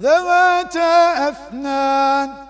ذواتا أفنان.